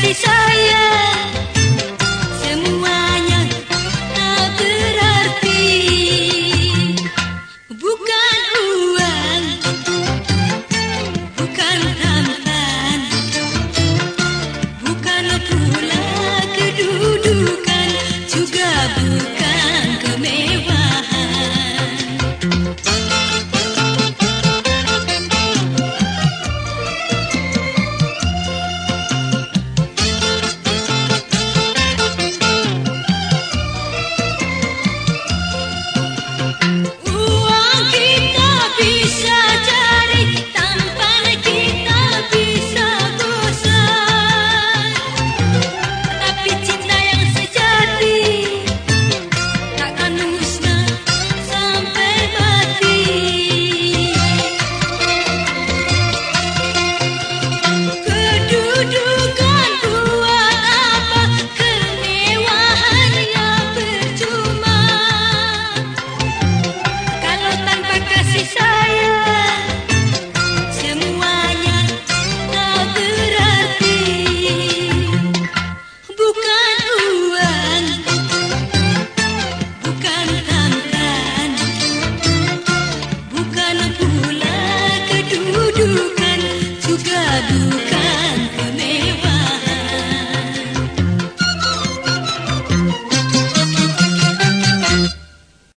ष You.